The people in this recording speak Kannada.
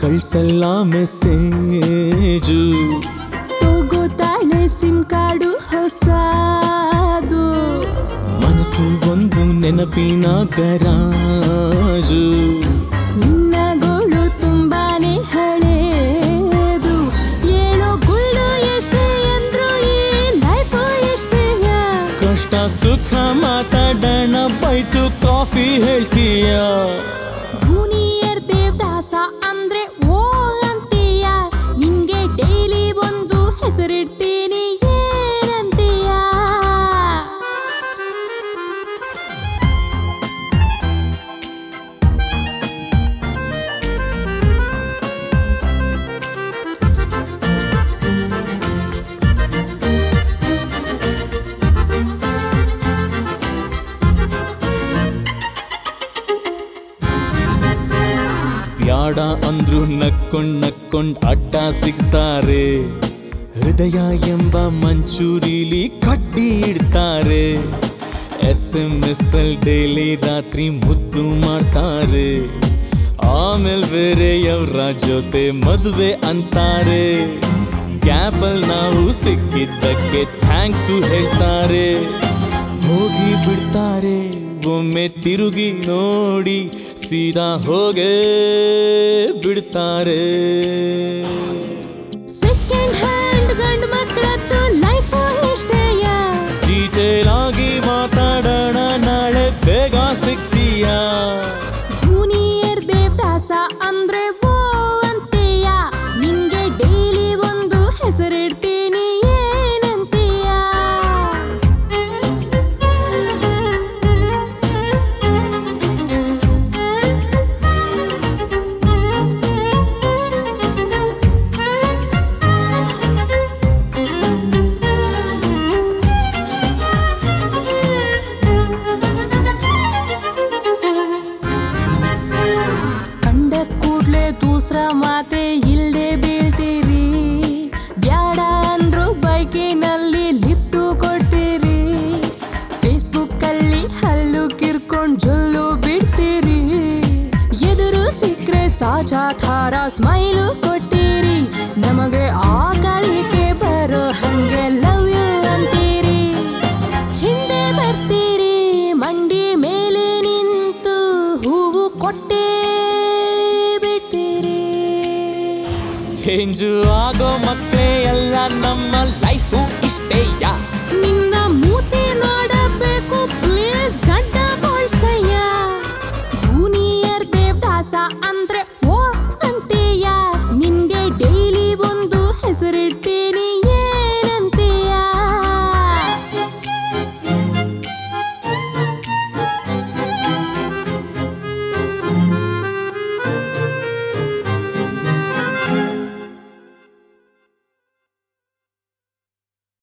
ಕಳ್ಸಲ್ಲ ಮೆಸೇಜು. ತಗೋತಾಳೆ ಸಿಮ್ ಕಾರ್ಡು ಹೊಸದು. ಮನಸ್ಸು ಒಂದು ನೆನಪಿನ ಗರಾಜು. ತುಂಬಾನೇ ಹಳೇದು. ಏಳೋ ಗುಳ್ಳು ಎಷ್ಟೇ ಅಂದ್ರು ಈ ಲೈಫು ಎಷ್ಟೇಯ? ಕಷ್ಟ ಸುಖ ಮಾತಾಡೋಣ ಬೈಟು ಕಾಫಿ ಹೇಳ್ತೀಯ. ಜೂನಿಯರ್ ಬ್ಯಾಡ ಅಂದ್ರು ನಕ್ಕೊಂಡ್ ನಕ್ಕೊಂಡ್ ಅಡ್ಡ ಸಿಗ್ತಾರೆ ಹೃದಯ ಎಂಬ ಮಂಚೂರಿಲಿ ಕಡ್ಡಿ ಇಡ್ತಾರೆ S M S L daily ರಾತ್ರಿ ಮುದ್ದು ಮಾಡ್ತಾರೆ ಆಮೇಲೆ ಬೇರೆಯವರ ಜೊತೆ ಮದುವೆ ಅಂತಾರೆ ಗ್ಯಾಪಲ್ ನಾವು ಸಿಕ್ಕಿದ್ದಕ್ಕೆ ಥ್ಯಾಂಕ್ಸು ಹೇಳ್ತಾರೆ ಹೋಗಿ ಬಿಡ್ತಾರೆ ಒಮ್ಮೆ ತಿರುಗಿ ನೋಡಿ ಸೀದಾ ಹೋಗೇ ಬಿಡ್ತಾರೆ. ಮಾತೆ ಇಲ್ಲದೆ ಬೀಳ್ತೀರಿ. ಬ್ಯಾಡ ಅಂದ್ರು ಬೈಕಿನಲ್ಲಿ ಲಿಫ್ಟು ಕೊಡ್ತೀರಿ. ಫೇಸ್ಬುಕ್ಕಲ್ಲಿ ಹಲ್ಲು ಕಿರ್ಕೊಂಡು ಜೊಲ್ಲು ಬಿಡ್ತೀರಿ. ಎದುರು ಸಿಕ್ಕರೆ ಸಾಚಾ ಖಾರ ಸ್ಮೈಲು ಕೊಡ್ತೀರಿ. ನಮಗೆ ಆ ಕಾಳಿಕೆ ಬರೋ ಹಂಗೆ ಲವ್ ಯು ಅಂತೀರಿ. ಹಿಂದೆ ಬರ್ತೀರಿ, ಮಂಡಿ ಮೇಲೆ ನಿಂತು ಹೂವು ಕೊಟ್ಟೇ ಚೇಂಜು ಆಗೋ ಮಕ್ಕಳೇ ಎಲ್ಲ ನಮ್ಮ ಲೈಫು ಇಷ್ಟೇಯ